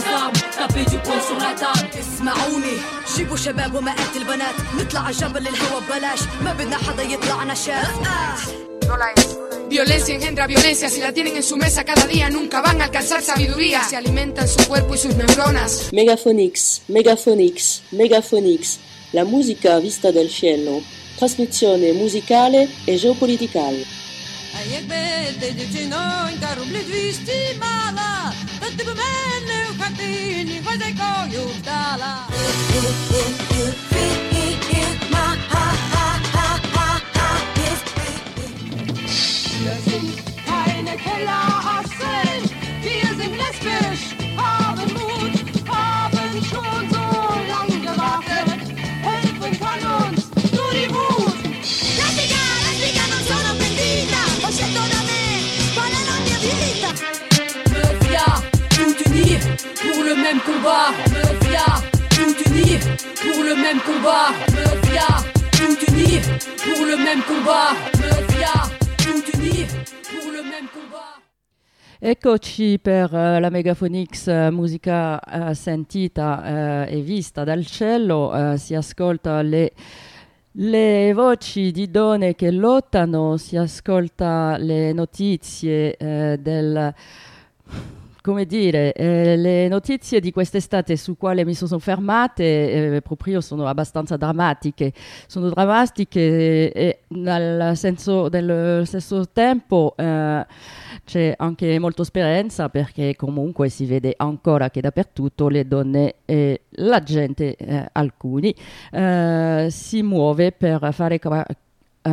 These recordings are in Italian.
做。 طبي du poing sur la table اسمعوني جيبوا شباب ومئات البنات نطلع على جبل الهوا ببلاش ما بدنا حدا يطلع نشاف Violencia engendra violencia, si la tienen en su mesa cada día nunca van a alcanzar sabiduría. Se alimentan su cuerpo y sus neuronas. Megaphonix, Megaphonix, Megaphonix, la musica vista dal cielo, trasmissione musicale e geopoliticale. فتب مني وخليني وزيكو يبدالا Wir sind keine Kellerhassen, wir sind lesbisch. Combat Mafia, tout unir pour le même combat Mafia, tout unir pour le même combat Mafia, tout unir pour le même combat. Eccoci per eh, la Megaphonix, eh, musica eh, sentita e vista dal cielo, si ascolta le, le voci di donne che lottano, si ascolta le notizie del come dire, eh, le notizie di quest'estate su quale mi sono fermate eh, proprio sono abbastanza drammatiche. Sono drammatiche e nel senso, nello stesso tempo eh, c'è anche molta speranza perché comunque si vede ancora che dappertutto le donne e la gente, eh, alcuni, eh, si muove per fare ca-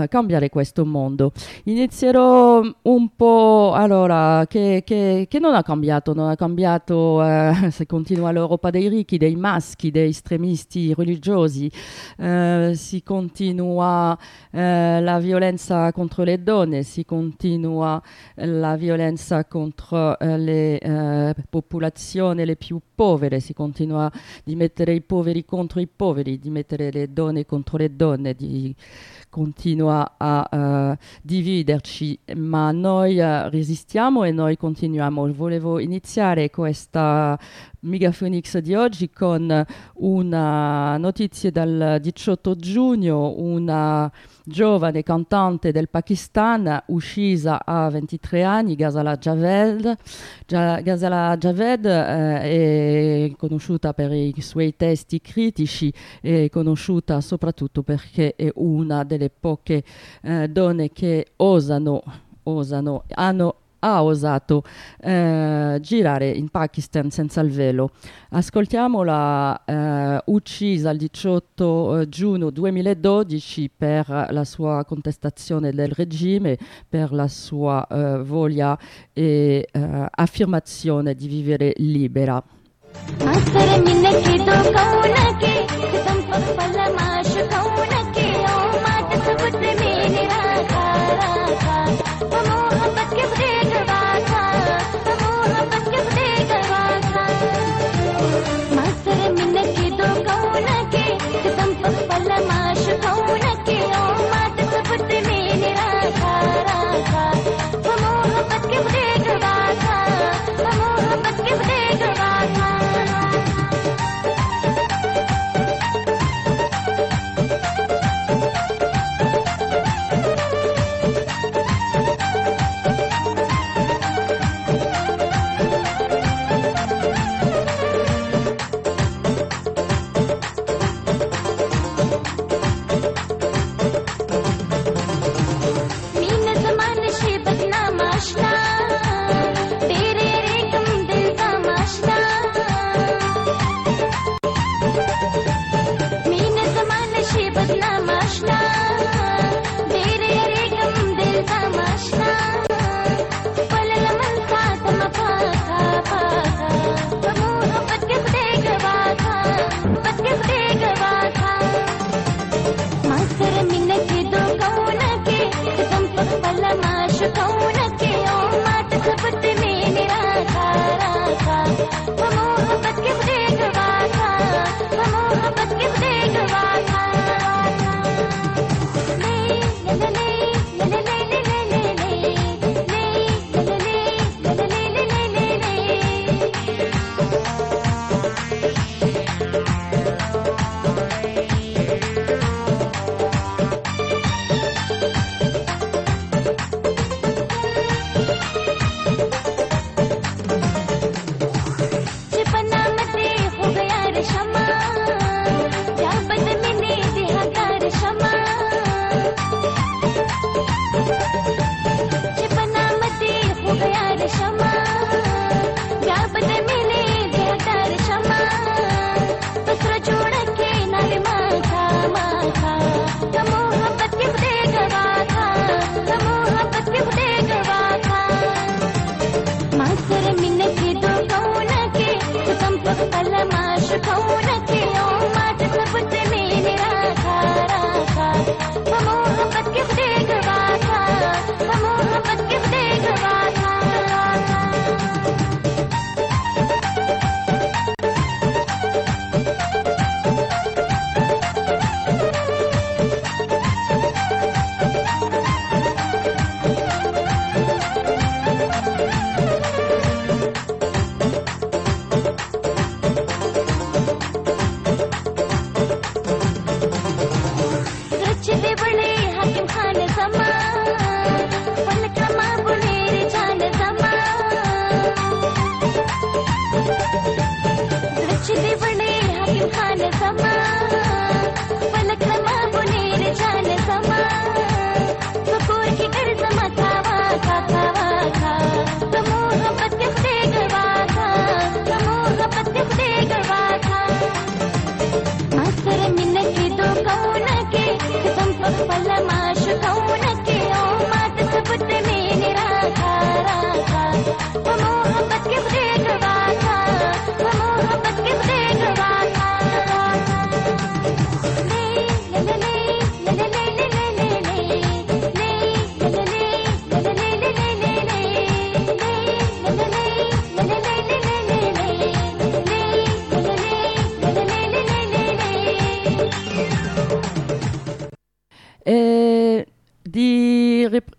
eh, cambiare questo mondo. Inizierò un po' allora che, che- che non ha cambiato, non ha cambiato eh, se continua l'Europa dei ricchi, dei maschi, dei estremisti religiosi, eh, si continua eh, la violenza contro le donne, si continua la violenza contro eh, le eh, popolazioni le più povere, si continua di mettere i poveri contro i poveri, di mettere le donne contro le donne, di continua a eh, dividerci, ma noi eh, resistiamo e noi continuiamo. Volevo iniziare questa Megaphonix di oggi con una notizia dal 18 giugno, una giovane cantante del Pakistan uccisa a 23 anni, Ghazala Javed. Gia- Ghazala Javed eh, è conosciuta per i suoi testi critici, è conosciuta soprattutto perché è una delle poche eh, donne che osano, osano, hanno ha osato eh, girare in Pakistan senza il velo. Ascoltiamola eh, uccisa il 18 eh, giugno 2012 per la sua contestazione del regime, per la sua eh, voglia e eh, affermazione di vivere libera. fuerte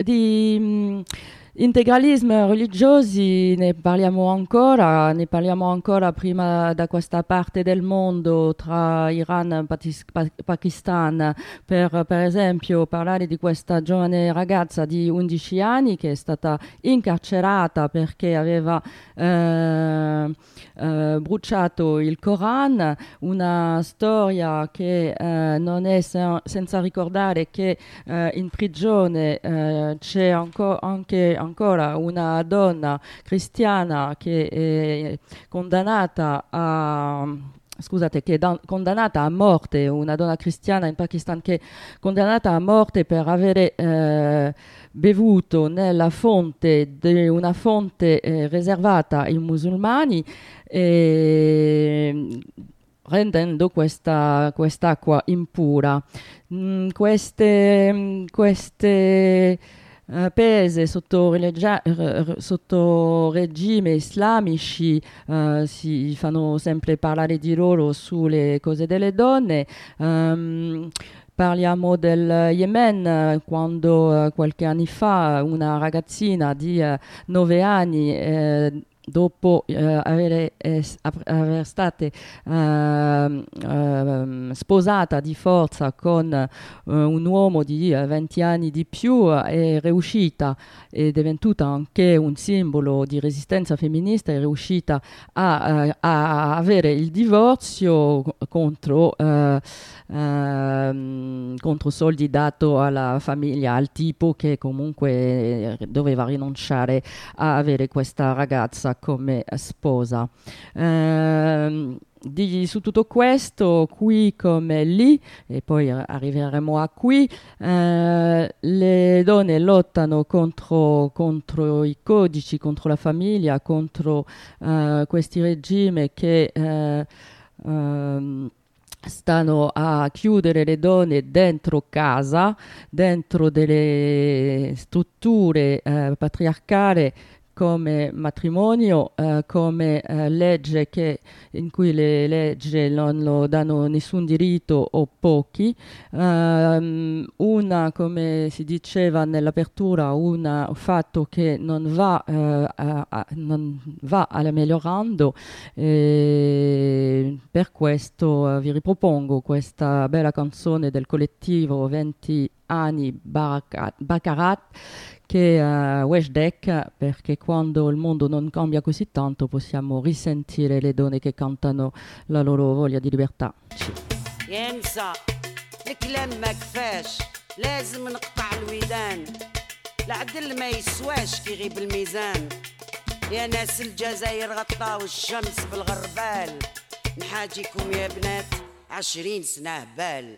di, rep- di mm, integralismo religiosi ne parliamo ancora, ne parliamo ancora prima da questa parte del mondo tra Iran e Pakistan, per, per esempio parlare di questa giovane ragazza di 11 anni che è stata incarcerata perché aveva eh, eh, bruciato il Koran, una storia che eh, non è sen- senza ricordare che eh, in prigione eh, c'è anco- anche ancora una donna cristiana che è condannata a scusate, che è da- condannata a morte, una donna cristiana in Pakistan che è condannata a morte per avere eh, bevuto nella fonte di una fonte eh, riservata ai musulmani e rendendo questa quest'acqua impura. Mm, queste, mm, queste eh, paesi sotto, releggia- r- sotto regime islamici eh, si fanno sempre parlare di loro sulle cose delle donne. Ehm, Parliamo del Yemen, quando eh, qualche anni fa una ragazzina di eh, 9 anni, eh, dopo eh, avere, eh, aver state ehm, ehm, sposata di forza con eh, un uomo di eh, 20 anni di più, è riuscita è divenuta anche un simbolo di resistenza femminista, è riuscita a, eh, a avere il divorzio contro, eh, ehm, contro soldi dato alla famiglia, al tipo che comunque eh, doveva rinunciare a avere questa ragazza come sposa. Ehm, di- su tutto questo, qui come lì, e poi arriveremo a qui, eh, le donne lottano contro, contro i codici, contro la famiglia, contro eh, questi regimi che eh, ehm, stanno a chiudere le donne dentro casa, dentro delle strutture eh, patriarcali come matrimonio, eh, come eh, legge che, in cui le leggi non lo danno nessun diritto o pochi. Ehm, una, come si diceva nell'apertura, un fatto che non va, eh, a- a- non va migliorando e per questo eh, vi ripropongo questa bella canzone del collettivo 20 anni Baccarat che è Weshdeck perché quando il mondo non cambia così tanto possiamo risentire le donne che cantano la loro voglia di libertà. ينسى الكلام ما كفاش لازم نقطع الودان العدل ما يسواش كي يغيب الميزان يا ناس الجزائر غطاو الشمس بالغربال نحاجيكم يا بنات عشرين سنة هبال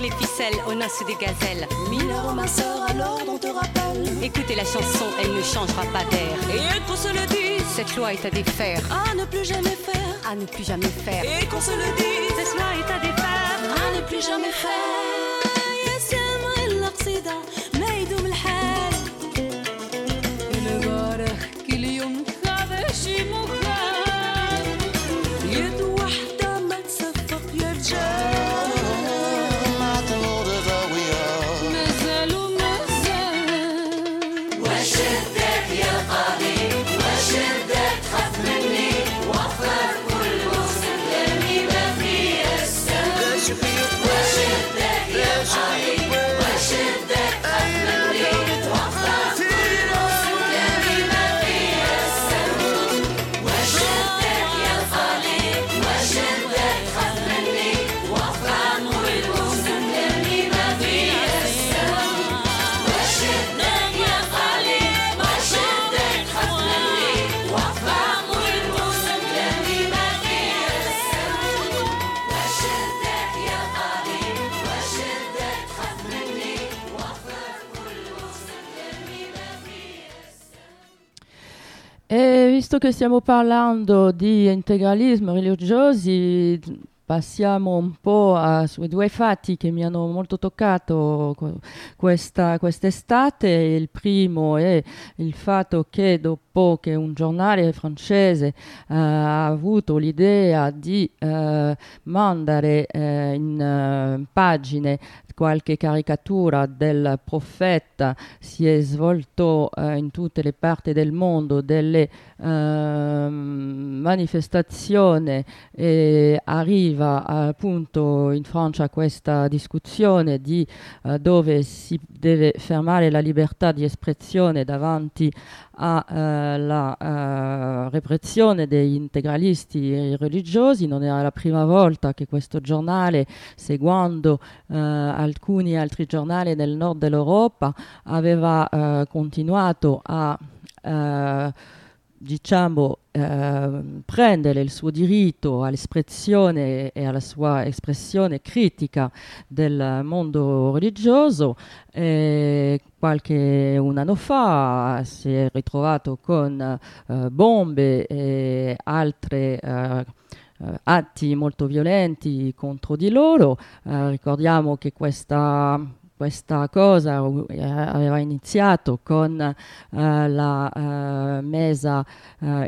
Les ficelles aux noces des gazelles. Mineur, ma sœur, alors on te rappelle Écoutez la chanson, elle ne changera pas d'air. Et qu'on se le dise Cette loi est à défaire. À ne plus jamais faire À ne plus jamais faire. Et qu'on se le dise Cette loi est à défaire. À ne plus jamais faire visto che stiamo parlando di integralismo religiosi, passiamo un po' a, sui due fatti che mi hanno molto toccato que- questa, quest'estate. Il primo è il fatto che dopo che un giornale francese eh, ha avuto l'idea di eh, mandare eh, in eh, pagine qualche caricatura del profeta si è svolto eh, in tutte le parti del mondo delle ehm, manifestazioni e arriva appunto in Francia questa discussione di eh, dove si deve fermare la libertà di espressione davanti alla eh, repressione degli integralisti religiosi. Non era la prima volta che questo giornale, seguendo eh, alcuni altri giornali del nord dell'Europa, aveva eh, continuato a eh, diciamo, eh, prendere il suo diritto all'espressione e alla sua espressione critica del mondo religioso. E qualche un anno fa si è ritrovato con eh, bombe e altre eh, eh, atti molto violenti contro di loro. Eh, ricordiamo che questa questa cosa eh, aveva iniziato con eh, la eh, messa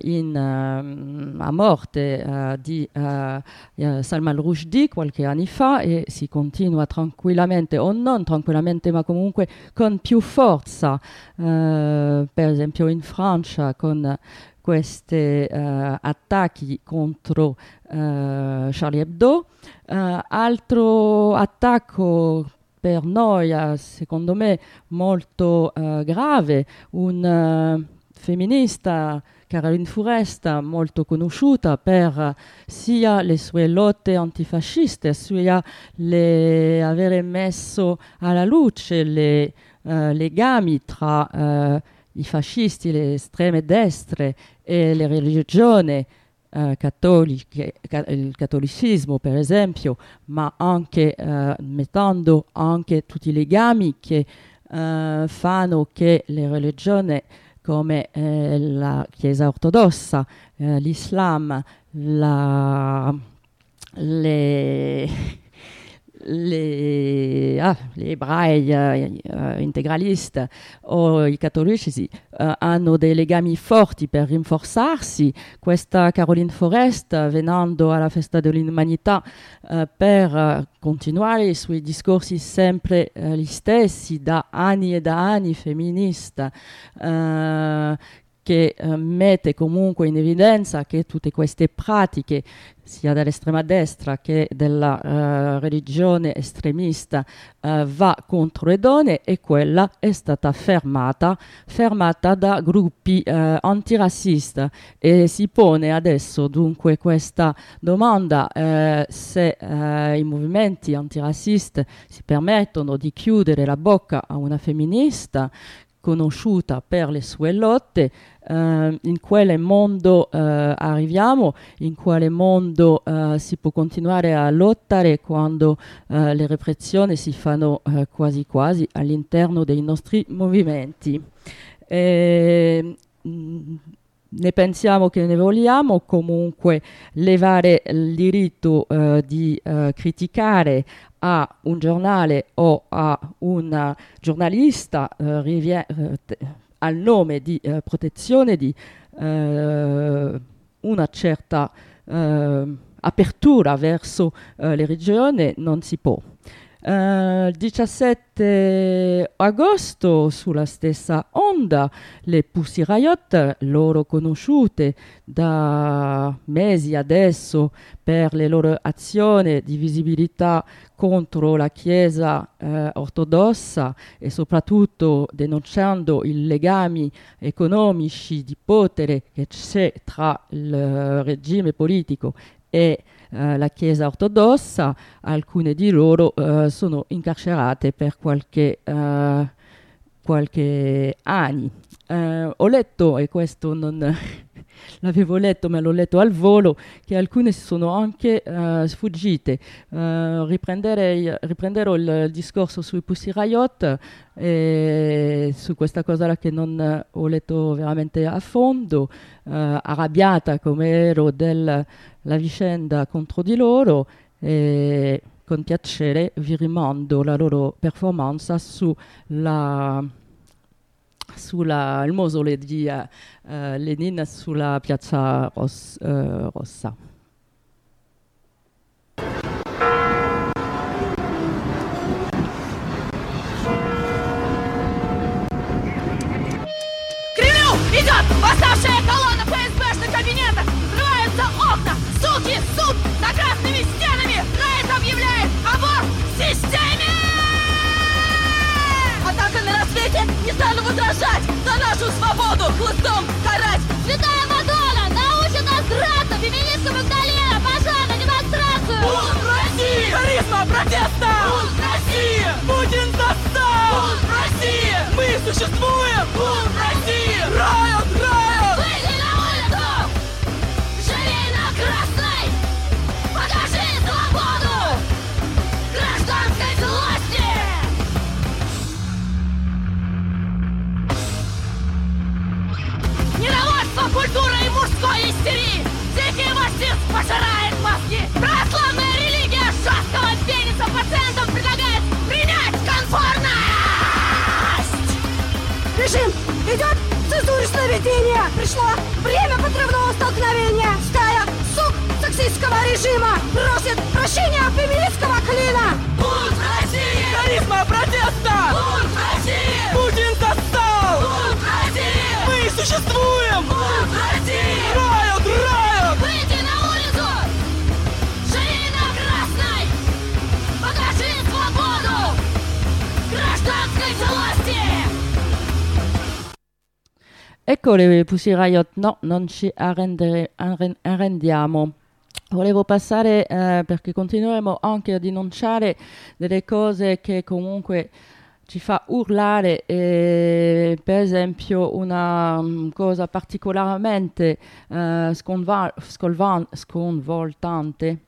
in, ehm, a morte di Salman Rushdie qualche anni fa e si continua tranquillamente o non tranquillamente ma comunque con più forza per esempio in Francia con questi attacchi contro Charlie Hebdo. Altro attacco per noi, secondo me, molto eh, grave, un eh, femminista, Caroline Foresta, molto conosciuta per eh, sia le sue lotte antifasciste, sia le, avere messo alla luce i legami tra i fascisti, le estreme destre e le religioni eh, cattoliche, ca- il cattolicismo per esempio, ma anche eh, mettendo anche tutti i legami che eh, fanno che le religioni come eh, la Chiesa ortodossa, eh, l'Islam, la, le, le, ah, gli ebrei eh, eh, integralisti o i cattolici eh, hanno dei legami forti per rinforzarsi. Questa Caroline Forest, venendo alla festa dell'umanità eh, per eh, continuare i suoi discorsi sempre eh, gli stessi da anni e da anni femminista, che eh, mette comunque in evidenza che tutte queste pratiche, sia dell'estrema destra che della eh, religione estremista, eh, va contro le donne e quella è stata fermata, fermata da gruppi eh, antirazzisti e si pone adesso dunque questa domanda eh, se eh, i movimenti antirazzisti si permettono di chiudere la bocca a una femminista conosciuta per le sue lotte, eh, in quale mondo eh, arriviamo, in quale mondo eh, si può continuare a lottare quando eh, le repressioni si fanno eh, quasi quasi all'interno dei nostri movimenti. E, mh, ne pensiamo che ne vogliamo, comunque levare il diritto eh, di eh, criticare a un giornale o a un giornalista eh, al nome di eh, protezione di eh, una certa apertura verso le regioni non si può. Uh, il 17 agosto, sulla stessa onda, le Pussy Riot, loro conosciute da mesi adesso per le loro azioni di visibilità contro la Chiesa eh, ortodossa e soprattutto denunciando i legami economici di potere che c'è tra il regime politico e eh, la Chiesa ortodossa, alcune di loro eh, sono incarcerate per qualche, eh, qualche anni. Eh, ho letto, e questo non l'avevo letto, ma l'ho letto al volo, che alcune si sono anche uh, sfuggite. Uh, riprenderò il, il, discorso sui Pussy Riot e su questa cosa che non ho letto veramente a fondo, uh, arrabbiata come ero della vicenda contro di loro. E con piacere vi rimando la loro performance sulla sulla, il mausoleo di uh, Lenin sulla piazza Ros, uh, Rossa. Кремлю! Идет! Восставшая Стану возражать! За нашу свободу! Хлыстом карать! Святая Мадонна научит нас драться! Феминистка Магдалена! Пошла на демонстрацию! Бунт России! Харизма протеста! Бунт России! Путин достал! Бунт России! Мы существуем! Культурой и мужской истерии! Дикий марксизм пожирает мозги! Православная религия жесткого пениса пациентам предлагает принять конформность! Режим! Идет цензурочное видение! Пришло время подрывного столкновения! Стая сук сексистского режима просит прощения феминистского клина! Бунт России! Харизма протеста! Бунт России! Путин существуем! Бунт России! Райот! Райот! Выйди на улицу! Живи на красной! Покажи свободу! Гражданской злости! Ecco le Pussy Riot, no, non ci arrendere- arren- arrendiamo. Volevo passare eh, perché continueremo anche a denunciare delle cose che comunque ci fa urlare, e, per esempio una mm, cosa particolarmente eh, sconva- scolvan- sconvoltante,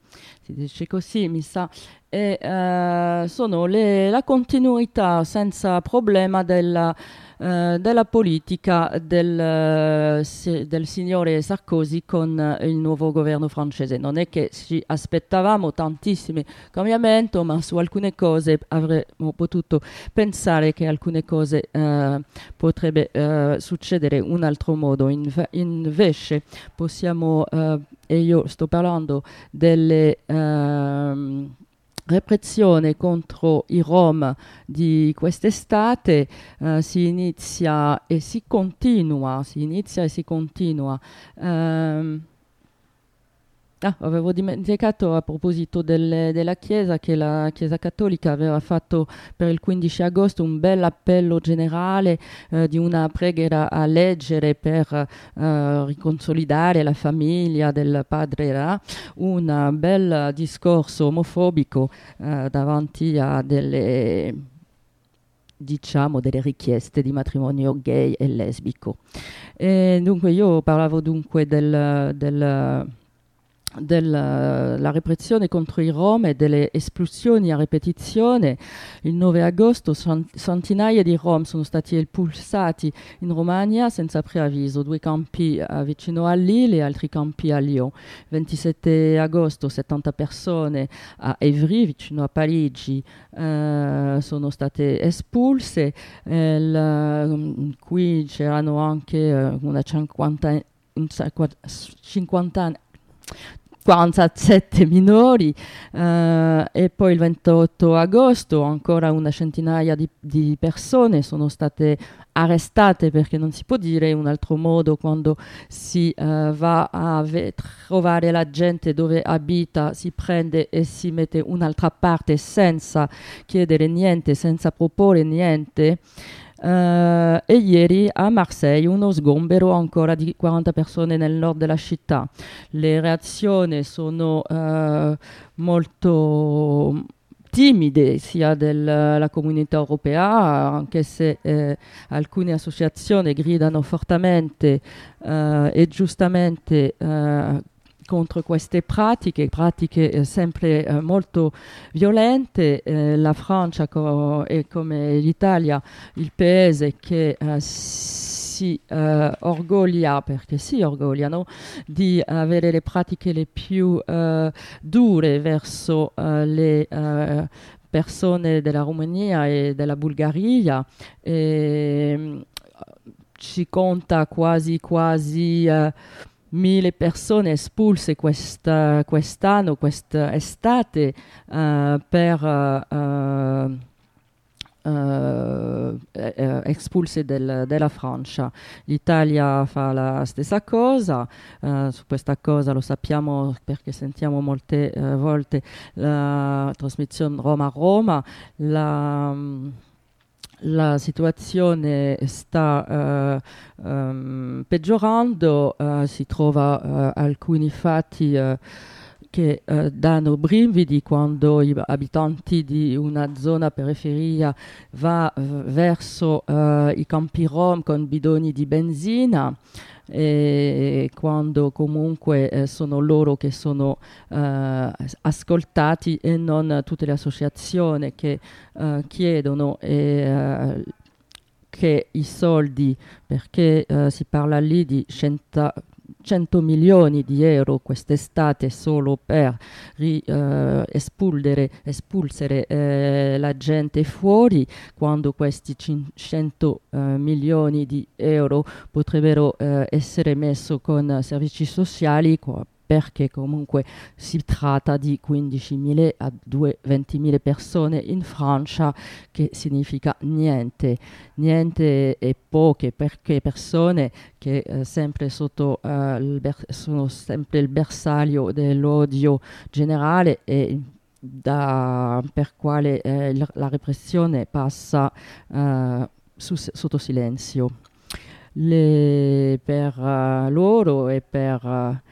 si dice così mi sa, e, eh, sono le- la continuità senza problema della eh, della politica del, eh, del signore Sarkozy con eh, il nuovo governo francese. Non è che ci aspettavamo tantissimi cambiamenti, ma su alcune cose avremmo potuto pensare che alcune cose eh, potrebbe eh, succedere in un altro modo. Inve- invece possiamo, e io sto parlando delle ehm, repressione contro i Rom di quest'estate eh, si inizia e si continua, si inizia e si continua. Ehm, Ah, avevo dimenticato a proposito delle- della Chiesa che la Chiesa Cattolica aveva fatto per il 15 agosto un bel appello generale eh, di una preghiera a leggere per eh, riconsolidare la famiglia del padre Ra, un bel discorso omofobico eh, davanti a delle diciamo delle richieste di matrimonio gay e lesbico. E dunque io parlavo dunque del, del della repressione contro i Rom e delle espulsioni a ripetizione. Il 9 agosto centinaia di Rom sono stati espulsati in Romagna senza preavviso, due campi eh, vicino a Lille e altri campi a Lyon. 27 agosto 70 persone a Evry, vicino a Parigi, eh, sono state espulse. Il- qui c'erano anche eh, una cinquanta, un cinqua- 50 47 minori eh, e poi il 28 agosto ancora una centinaia di, di persone sono state arrestate perché non si può dire un altro modo quando si eh, va a trovare la gente dove abita, si prende e si mette un'altra parte senza chiedere niente, senza proporre niente. Eh, e ieri a Marseille uno sgombero ancora di 40 persone nel nord della città. Le reazioni sono eh, molto timide sia della comunità europea, anche se eh, alcune associazioni gridano fortemente eh, e giustamente eh, contro queste pratiche, pratiche eh, sempre eh, molto violente. Eh, la Francia co- è come l'Italia il paese che eh, si eh, orgoglia, perché si orgogliano, di avere le pratiche le più eh, dure verso le persone della Romania e della Bulgaria. E, mm, ci conta quasi quasi mille persone espulse questa- quest'anno, quest'estate, eh, per eh, eh, eh, espulse del- della Francia. L'Italia fa la stessa cosa, eh, su questa cosa lo sappiamo perché sentiamo molte eh, volte la trasmissione Roma-Roma. La, mm, la situazione sta eh, ehm, peggiorando, eh, si trova eh, alcuni fatti che danno brividi quando i abitanti di una zona periferia va verso i campi rom con bidoni di benzina e quando comunque eh, sono loro che sono eh, ascoltati e non tutte le associazioni che eh, chiedono e, eh, che i soldi, perché eh, si parla lì di 100, 100 milioni di euro quest'estate solo per ri- eh, espulsere, espulsere eh, la gente fuori, quando questi cin- 100 eh, milioni di euro potrebbero eh, essere messi con servizi sociali, perché comunque si tratta di 15.000 a 2 20.000 persone in Francia, che significa niente, niente e poche perché persone che eh, sempre sotto, eh, ber- sono sempre il bersaglio dell'odio generale e da- per quale eh, la repressione passa eh, su- sotto silenzio. Le- per eh, loro e per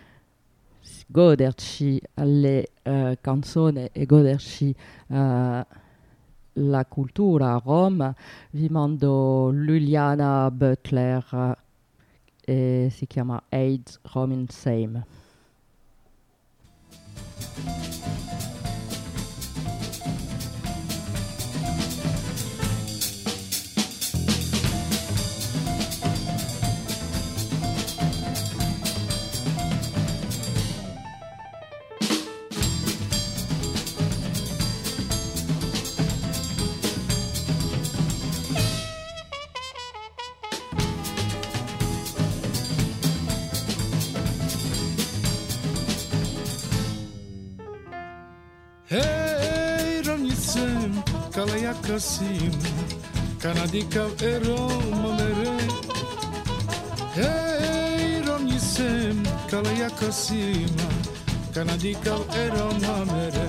goderci alle eh, canzoni e goderci eh, la cultura a Roma, vi mando Luliana Butler eh, e si chiama AIDS Roman Same. נכנסים, כאן עדיקה עירום אומרת. עירום יישם, כל היחסים, כאן עדיקה עירום אומרת.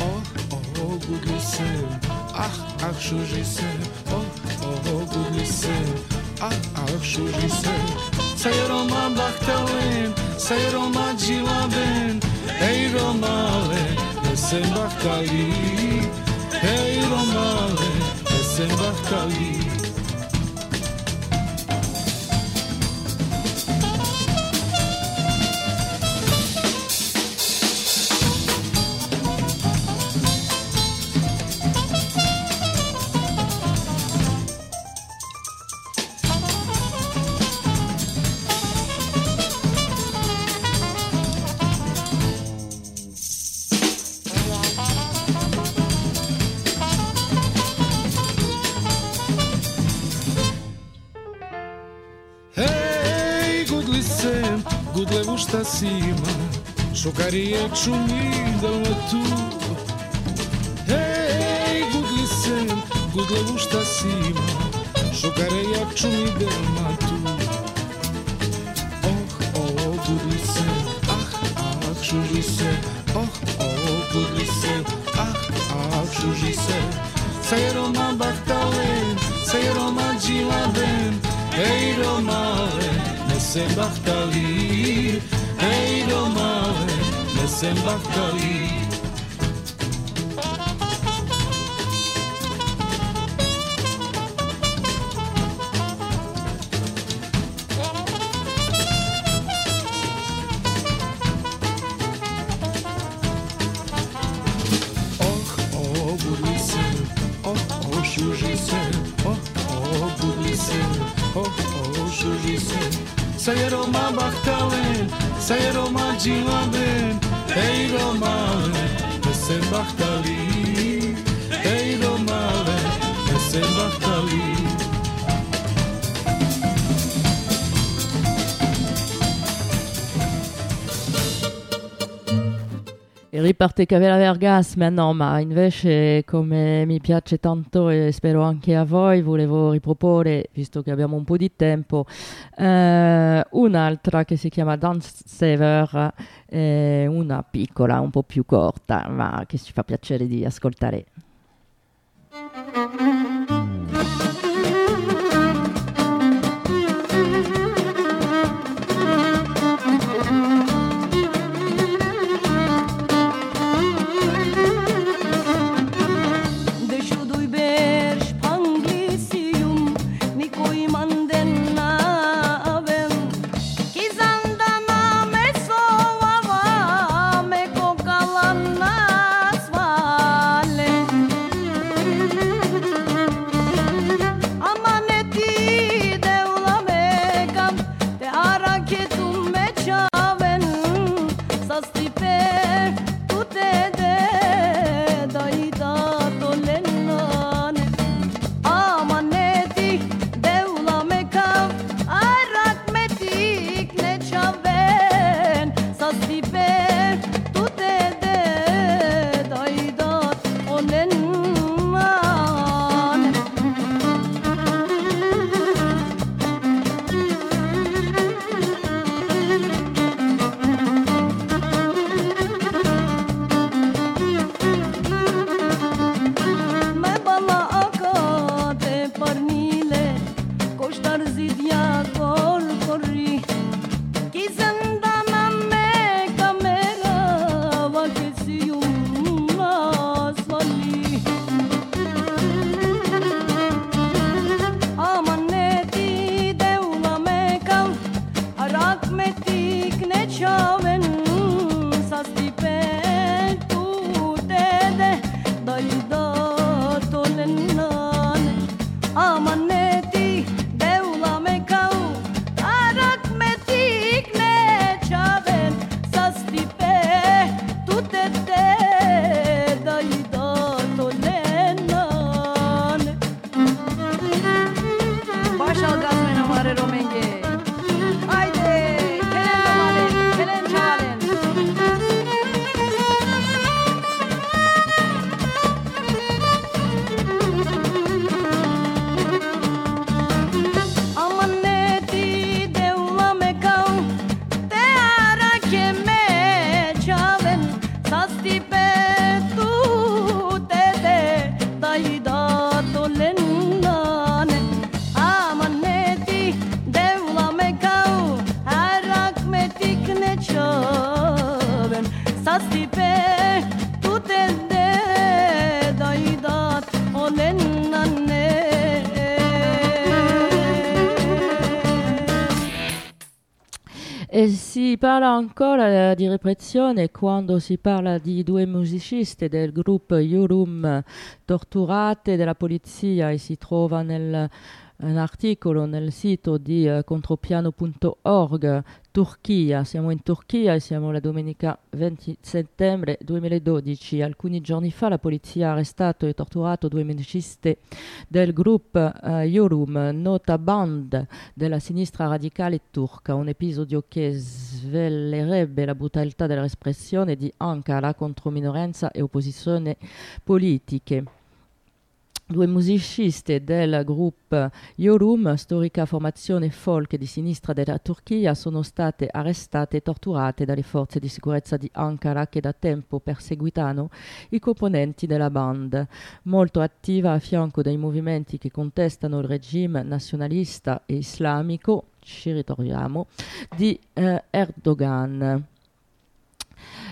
או, או, גוד ליסם, אך, אך שוז ליסם, או, או, גוד ליסם, אך, אך שוז ליסם. Sayroma baktalen, sayroma cilaben, ey romale, sen baktali. Hey Romare, es en Bacalí. Šukarije čumidala tu. Hej, gudlice, gudlevu šta si ima Šukarija čumidala tu. Oh, oh, gudlice, ah, ah, čužice Oh, oh, gudlice, ah, ah, čužice Say Roma Bachtalen, say Roma Giladen, hey Roma, ne se Bachtalen se, oh, oh, šuži se, male, veselbach tali, ej male, veselbach tali. Riparte Cavella Vergas maintenant, ma invece come mi piace tanto e spero anche a voi, volevo riproporre, visto che abbiamo un po' di tempo, eh, un'altra che si chiama Dance Saver, eh, una piccola, un po' più corta, ma che ci fa piacere di ascoltare. Parla ancora di repressione quando si parla di due musicisti del gruppo Yurum torturate dalla polizia e si trova nel, un articolo nel sito di eh, contropiano.org Turchia. Siamo in Turchia e siamo la domenica 20 settembre 2012. Alcuni giorni fa la polizia ha arrestato e torturato due musicisti del gruppo eh, Yorum, nota band della sinistra radicale turca, un episodio che svelerebbe la brutalità della repressione di Ankara contro minoranza e opposizione politiche due musicisti del gruppo Yorum, storica formazione folk di sinistra della Turchia, sono state arrestate e torturate dalle forze di sicurezza di Ankara che da tempo perseguitano i componenti della band, molto attiva a fianco dei movimenti che contestano il regime nazionalista e islamico, ci ritroviamo, di eh, Erdogan.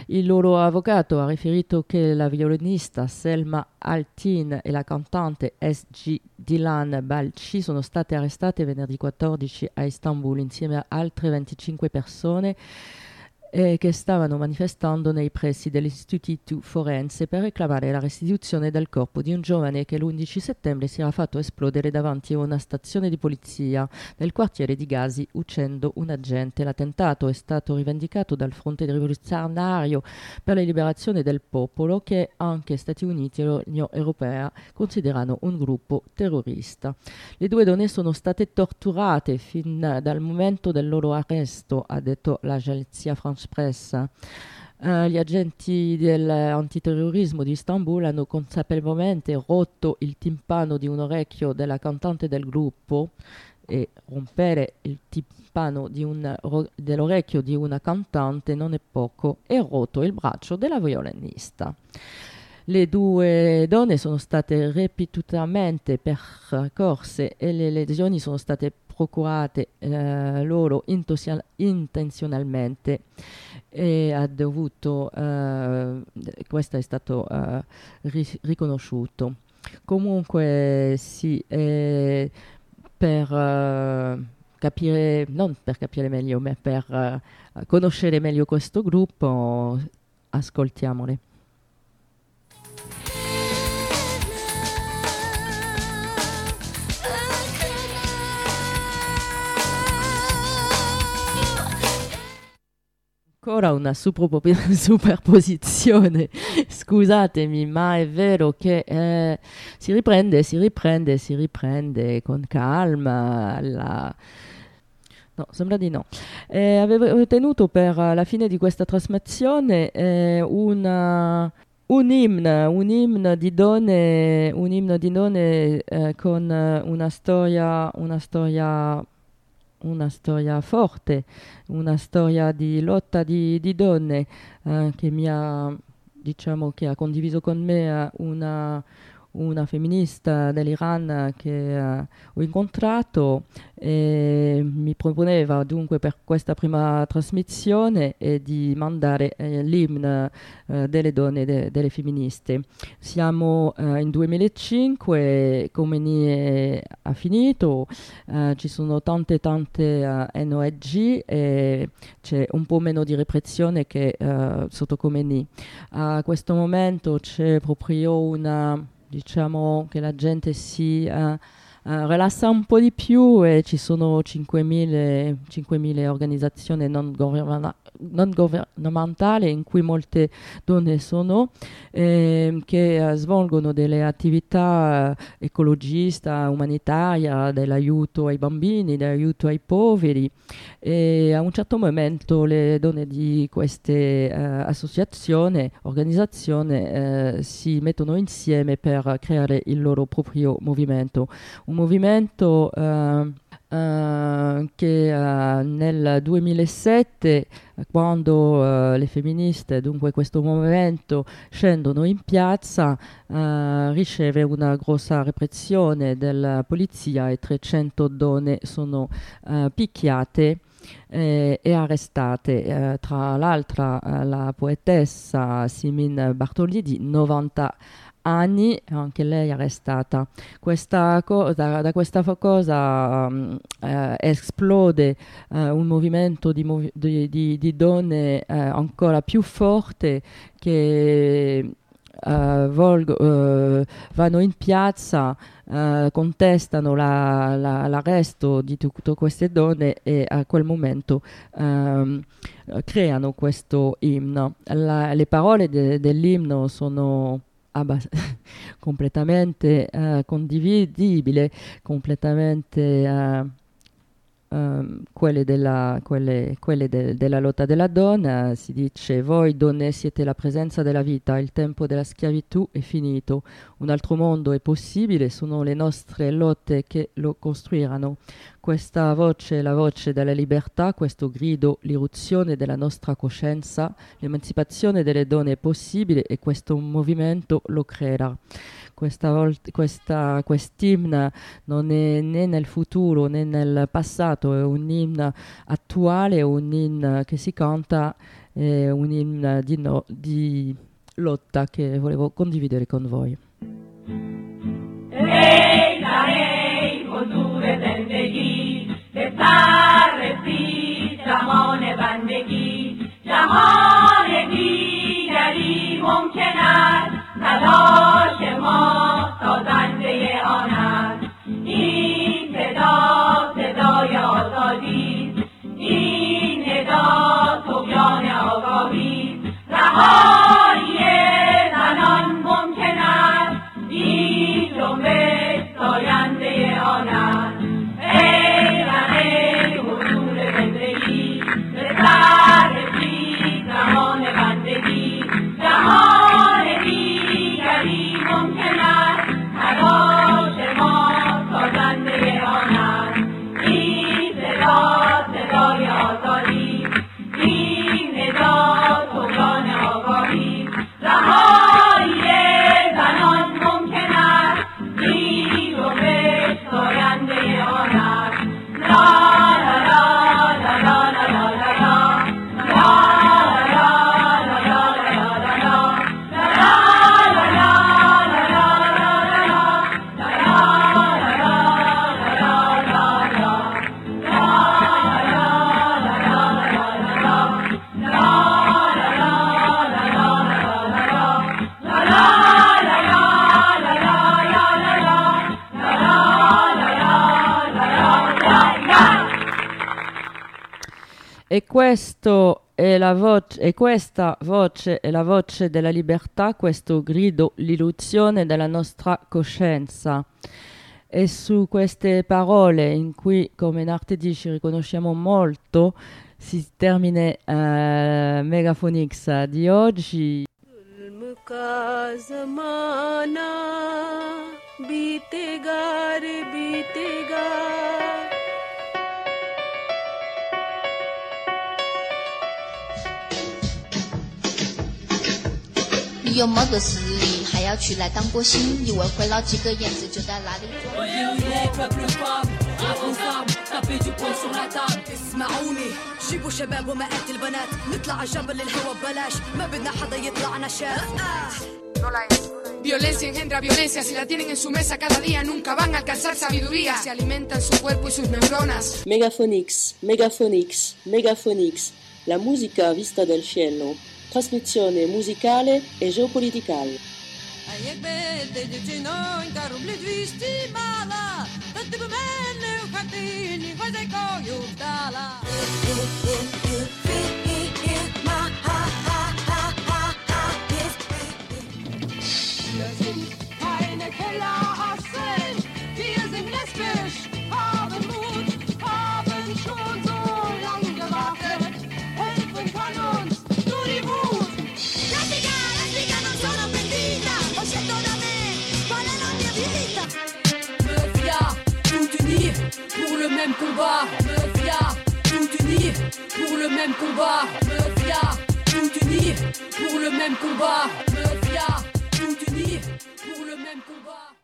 Il loro avvocato ha riferito che la violinista Selma Altin e la cantante SG Dilan Balci sono state arrestate venerdì 14 a Istanbul insieme a altre 25 persone eh, che stavano manifestando nei pressi dell'istituto forense per reclamare la restituzione del corpo di un giovane che l'11 settembre si era fatto esplodere davanti a una stazione di polizia nel quartiere di Gazi uccidendo un agente. L'attentato è stato rivendicato dal Fronte Rivoluzionario per la liberazione del popolo che anche Stati Uniti e l'Unione Europea considerano un gruppo terrorista. Le due donne sono state torturate fin dal momento del loro arresto, ha detto l'agenzia France Press. Eh, gli agenti dell'antiterrorismo di Istanbul hanno consapevolmente rotto il timpano di un orecchio della cantante del gruppo e rompere il timpano dell'orecchio di una cantante non è poco e rotto il braccio della violinista. Le due donne sono state ripetutamente percorse e le lesioni sono state procurate eh, loro intenzionalmente e ha dovuto, eh, questo è stato eh, ri- riconosciuto. Comunque sì, eh, per eh, capire, non per capire meglio, ma per eh, conoscere meglio questo gruppo, ascoltiamole. Ancora una superpo- superposizione, scusatemi, ma è vero che eh, si riprende, si riprende, si riprende con calma. La... No, sembra di no. Eh, avevo tenuto per la fine di questa trasmissione eh, una, un inno, un inno di donne, un inno di donne eh, con una storia, una storia una storia forte, una storia di lotta di, di donne eh, che mi ha, diciamo, che ha condiviso con me una, una femminista dell'Iran che uh, ho incontrato e mi proponeva dunque per questa prima trasmissione eh, di mandare eh, l'imno eh, delle donne, de- delle femministe. Siamo eh, in 2005, come ne ha finito, eh, ci sono tante tante NOEG e c'è un po' meno di repressione che sotto Comeni. A questo momento c'è proprio una diciamo che la gente si uh, uh, rilassa un po' di più e ci sono 5.000, 5.000 organizzazioni non, governa- non, governamentali in cui molte donne sono eh, che uh, svolgono delle attività ecologiste, umanitarie, dell'aiuto ai bambini, dell'aiuto ai poveri e a un certo momento le donne di queste associazioni, organizzazioni si mettono insieme per creare il loro proprio movimento. Un movimento uh, uh, che uh, nel 2007, quando le femministe, dunque questo movimento, scendono in piazza, riceve una grossa repressione della polizia e 300 donne sono picchiate. Eh, e arrestate. Eh, tra l'altro, eh, la poetessa Simin Bartoli di 90 anni, anche lei arrestata. Questa co- da, questa cosa um, eh, esplode eh, un movimento di, movi- di- di- di donne eh, ancora più forte che eh, volgo- eh, vanno in piazza, eh, contestano la- la- l'arresto di tu- tutte queste donne e a quel momento eh, creano questo inno. La- le parole de- dell'inno sono abbas- completamente eh, condividibili, completamente eh, ehm, quelle, della, quelle- quelle de- della lotta della donna. Si dice: Voi donne siete la presenza della vita, il tempo della schiavitù è finito, un altro mondo è possibile, sono le nostre lotte che lo costruiranno. Questa voce è la voce della libertà, questo grido, l'irruzione della nostra coscienza, l'emancipazione delle donne è possibile e questo movimento lo creerà questa, volta, questa quest'imna non è né nel futuro né nel passato, è un inno attuale, un inno che si canta, è un inno di, no, di lotta che volevo condividere con voi. Ehi, la ehi, condurre tendeghi, le tarre pi, jamone bandeghi, jamone di, garimon chenar, تلاش ما سازنده آن است این صدا صدای آزادی. این ندا طغیان آگاهی است. e questa voce è la voce della libertà, questo grido, l'illusione della nostra coscienza. E su queste parole in cui come martedì ci riconosciamo molto, si termina eh, Megaphonix di oggi. जुल्म का जमाना बीतेगा रे बीतेगा 你有么个实力，还要去来当过星？以为会捞几个燕子就在哪里做？ les peuples femmes, ensemble, taper du poing sur la table. اسمعوني جيبوا شباب ومئات البنات نطلع على جبل الهوى ببلاش ما بدنا حدا يطلع نشاف Violencia engendra violencia, si la tienen en su mesa cada día nunca van a alcanzar sabiduría. Se alimentan su cuerpo y sus neuronas. Megaphonix, Megaphonix, Megaphonix, la musica vista dal cielo, Trasmissione musicale e geopoliticale. Combat. Mafia, tout unis pour le même combat. Mafia, tout unis pour le même combat.